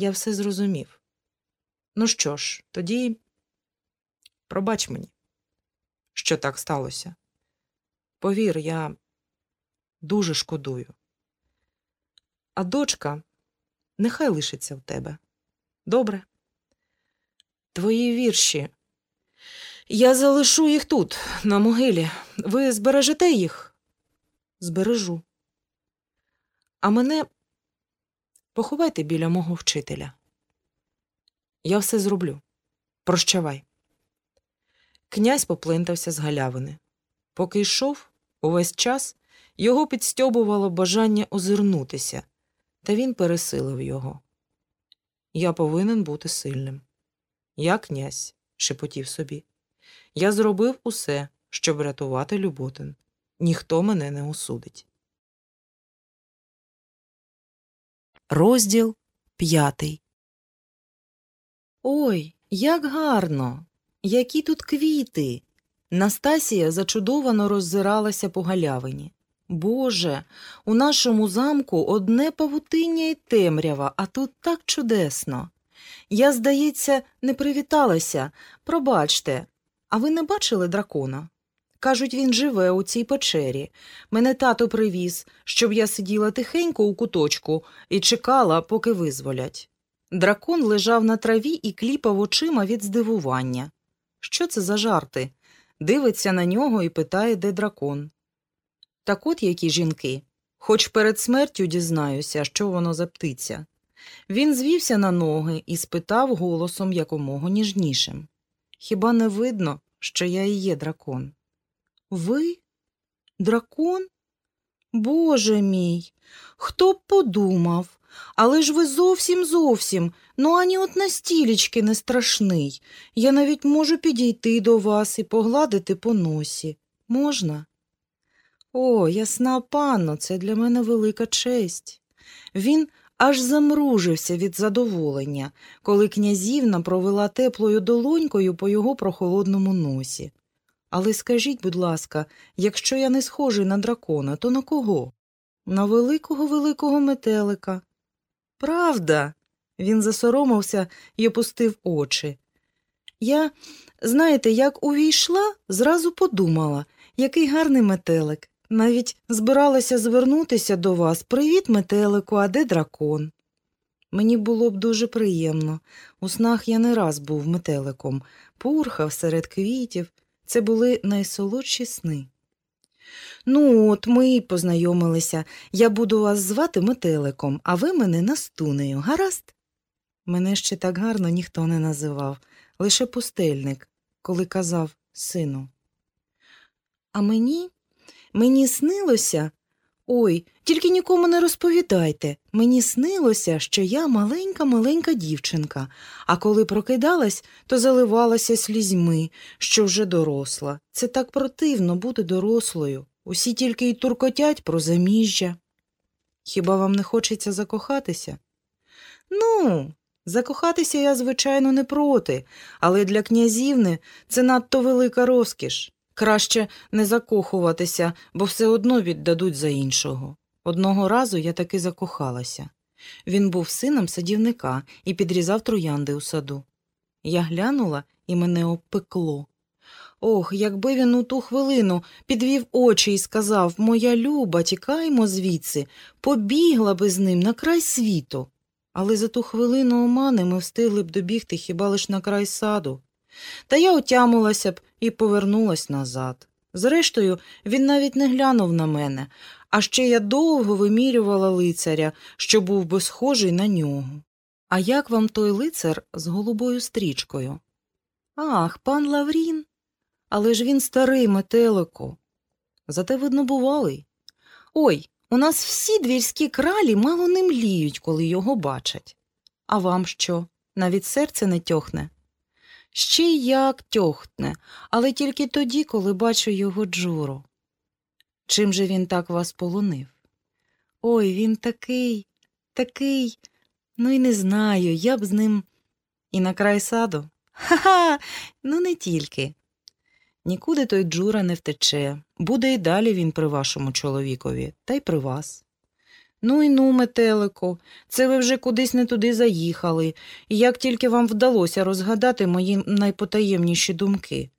Я все зрозумів. Ну що ж, тоді пробач мені, що так сталося. Повір, я дуже шкодую. А дочка нехай лишиться в тебе. Добре? Твої вірші. Я залишу їх тут, на могилі. Ви збережете їх? Збережу. А мене поховайте біля мого вчителя. Я все зроблю. Прощавай. Князь поплентався з галявини. Поки йшов, увесь час його підстьобувало бажання озирнутися, та він пересилив його. Я повинен бути сильним. Я князь, шепотів собі. Я зробив усе, щоб врятувати Люботин. Ніхто мене не осудить. Розділ п'ятий. Ой, як гарно! Які тут квіти. Настасія зачудовано роззиралася по галявині. Боже, у нашому замку одне павутиння й темрява, а тут так чудесно. Я, здається, не привіталася. Пробачте, а ви не бачили дракона? Кажуть, він живе у цій печері. Мене тато привіз, щоб я сиділа тихенько у куточку і чекала, поки визволять. Дракон лежав на траві і кліпав очима від здивування. Що це за жарти? Дивиться на нього і питає, де дракон. Так от які жінки. Хоч перед смертю дізнаюся, що воно за птиця. Він звівся на ноги і спитав голосом якомога ніжнішим Хіба не видно, що я і є дракон? Ви? Дракон? Боже мій, хто б подумав? Але ж ви зовсім зовсім, ну ані от на стілечки не страшний. Я навіть можу підійти до вас і погладити по носі. Можна? О, ясна панно, це для мене велика честь. Він аж замружився від задоволення, коли князівна провела теплою долонькою по його прохолодному носі. Але скажіть, будь ласка, якщо я не схожий на дракона, то на кого? На великого великого метелика. Правда. Він засоромився і опустив очі. Я, знаєте, як увійшла, зразу подумала, який гарний метелик. Навіть збиралася звернутися до вас Привіт, метелику, а де дракон? Мені було б дуже приємно. У снах я не раз був метеликом, пурхав серед квітів. Це були найсолодші сни. Ну, от ми й познайомилися. Я буду вас звати метеликом, а ви мене настунею, гаразд? Мене ще так гарно ніхто не називав, лише пустельник, коли казав сину. А мені, мені снилося. Ой, тільки нікому не розповідайте. Мені снилося, що я маленька маленька дівчинка, а коли прокидалась, то заливалася слізьми, що вже доросла. Це так противно бути дорослою. Усі тільки й туркотять про заміжжя. Хіба вам не хочеться закохатися? Ну, закохатися я, звичайно, не проти, але для князівни це надто велика розкіш. Краще не закохуватися, бо все одно віддадуть за іншого. Одного разу я таки закохалася. Він був сином садівника і підрізав троянди у саду. Я глянула і мене обпекло. Ох, якби він у ту хвилину підвів очі і сказав Моя люба, тікаймо звідси, побігла би з ним на край світу. Але за ту хвилину омани ми встигли б добігти хіба лиш на край саду. Та я отямилася б і повернулась назад. Зрештою, він навіть не глянув на мене, а ще я довго вимірювала лицаря, що був би схожий на нього. А як вам той лицар з голубою стрічкою? Ах, пан Лаврін. Але ж він старий метелико. Зате, видно, бувалий. Ой, у нас всі двірські кралі мало не мліють, коли його бачать. А вам що? Навіть серце не тьохне? Ще й як тьохтне, але тільки тоді, коли бачу його джуру. Чим же він так вас полонив? Ой, він такий, такий, ну і не знаю, я б з ним і на край саду. Ха-ха, ну не тільки. Нікуди той Джура не втече, буде й далі він при вашому чоловікові, та й при вас. Ну і ну, метелико, це ви вже кудись не туди заїхали, і як тільки вам вдалося розгадати мої найпотаємніші думки.